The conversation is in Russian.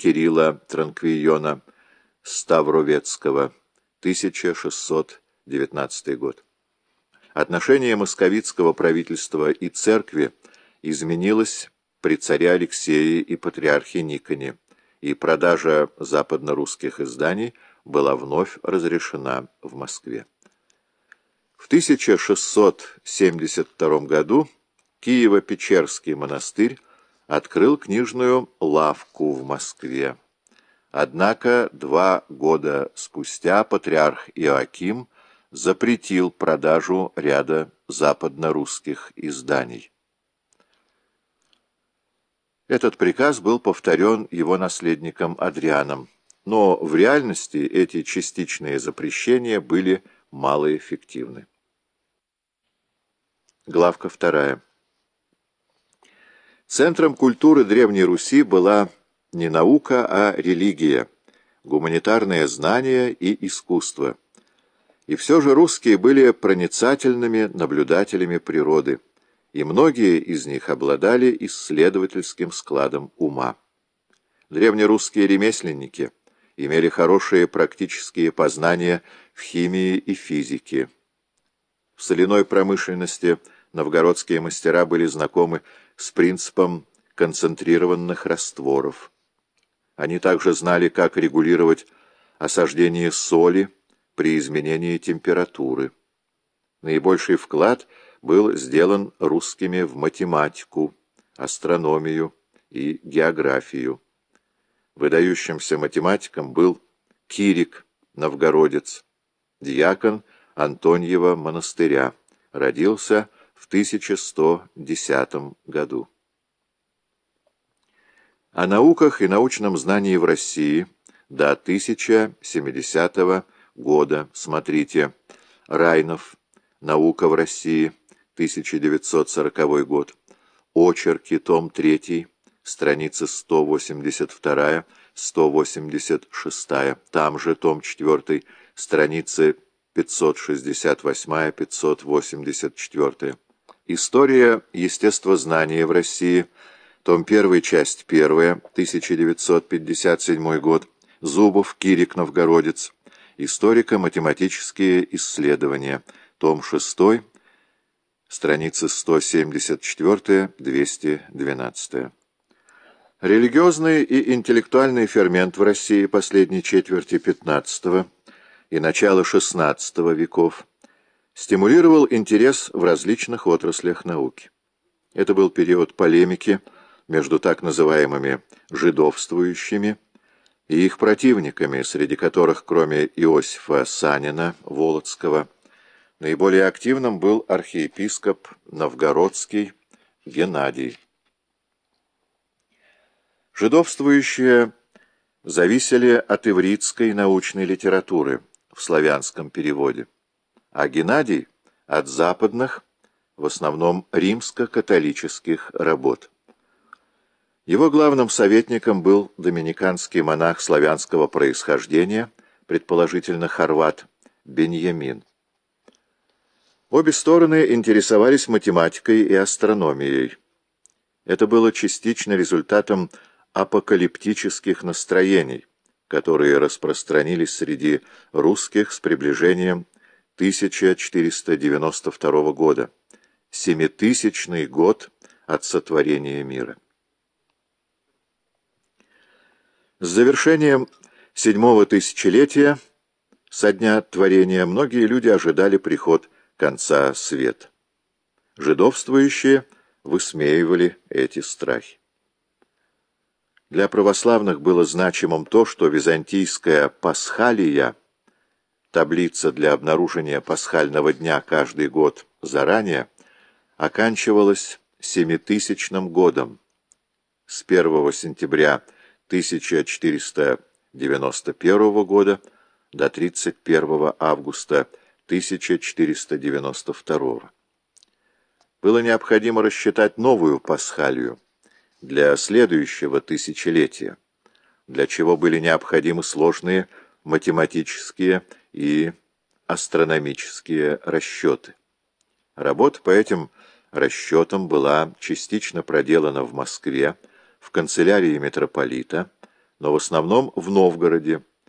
Кирилла Транквиона Ставровецкого, 1619 год. Отношение московитского правительства и церкви изменилось при царе Алексее и патриархе Никоне, и продажа западно-русских изданий была вновь разрешена в Москве. В 1672 году Киево-Печерский монастырь открыл книжную лавку в Москве. Однако два года спустя патриарх Иоаким запретил продажу ряда западно-русских изданий. Этот приказ был повторен его наследником Адрианом, но в реальности эти частичные запрещения были малоэффективны. Главка вторая. Центром культуры Древней Руси была не наука, а религия, гуманитарное знание и искусство. И все же русские были проницательными наблюдателями природы, и многие из них обладали исследовательским складом ума. Древнерусские ремесленники имели хорошие практические познания в химии и физике. В соляной промышленности новгородские мастера были знакомы с принципом концентрированных растворов. Они также знали, как регулировать осаждение соли при изменении температуры. Наибольший вклад был сделан русскими в математику, астрономию и географию. Выдающимся математиком был Кирик, новгородец, диакон Антоньева монастыря, родился в 1110 году. О науках и научном знании в России до 1070 года. Смотрите. Райнов. «Наука в России», 1940 год, Очерки, том 3, страница 182-186, там же том 4, страницы 568-584. История естествознания в России, том 1, часть 1, 1957 год, Зубов, Кирик, Новгородец. Историко-математические исследования, том 6, страницы 174-212. Религиозный и интеллектуальный фермент в России последней четверти XV и начала XVI веков стимулировал интерес в различных отраслях науки. Это был период полемики между так называемыми «жидовствующими» и их противниками, среди которых, кроме Иосифа Санина, Володского, наиболее активным был архиепископ Новгородский Геннадий. Жидовствующие зависели от ивритской научной литературы в славянском переводе а Геннадий — от западных, в основном римско-католических работ. Его главным советником был доминиканский монах славянского происхождения, предположительно хорват, Беньямин. Обе стороны интересовались математикой и астрономией. Это было частично результатом апокалиптических настроений, которые распространились среди русских с приближением 1492 года, семитысячный год от сотворения мира. С завершением седьмого тысячелетия со дня творения многие люди ожидали приход конца света. Жидовствующие высмеивали эти страхи. Для православных было значимым то, что византийская пасхалия – таблица для обнаружения пасхального дня каждый год заранее, оканчивалась семитысячным годом с 1 сентября 1491 года до 31 августа 1492. Было необходимо рассчитать новую пасхалию для следующего тысячелетия, для чего были необходимы сложные математические и астрономические расчеты. Работа по этим расчетам была частично проделана в Москве, в канцелярии митрополита, но в основном в Новгороде,